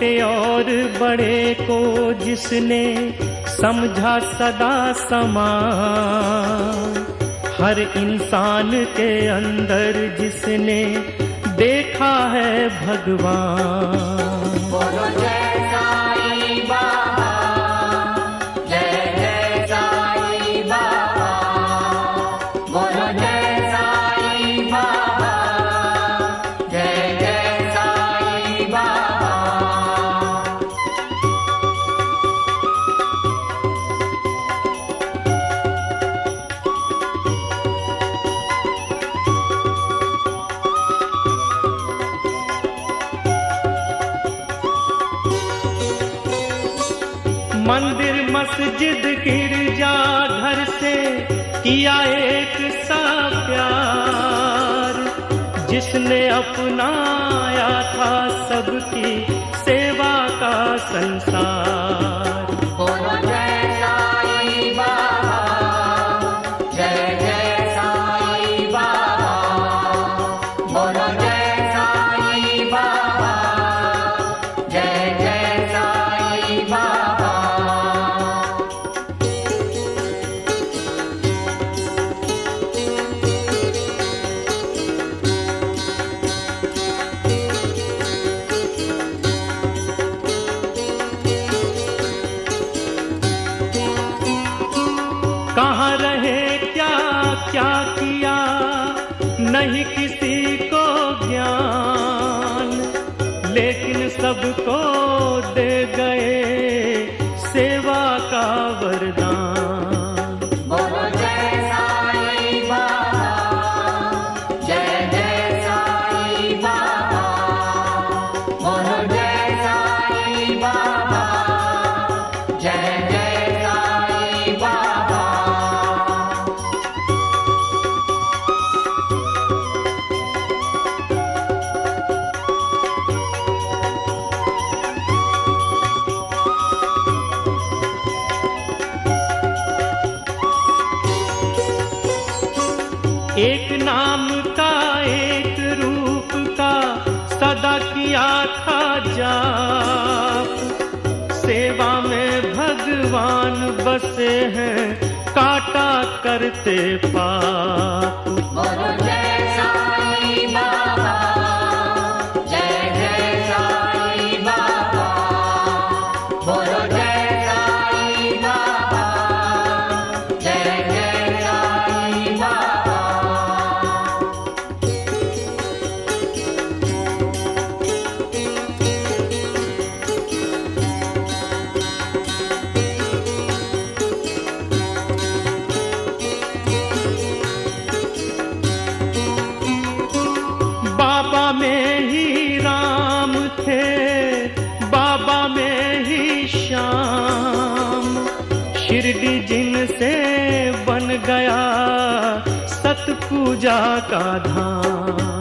छोटे और बड़े को जिसने समझा सदा समान। हर इंसान के अंदर जिसने देखा है भगवान। मंदिर मस्जिद गिरजा घर से किया एक सा प्यार। जिसने अपनाया था सबकी सेवा का संसार। कहाँ रहे, क्या क्या किया? नहीं किसी को ज्ञान। लेकिन सबको दे गए सेवा का वरदान। एक नाम का, एक रूप का, सदा किया था जाप। सेवा में भगवान बसे हैं, काटा करते पाप। गया सत पूजा का धाम।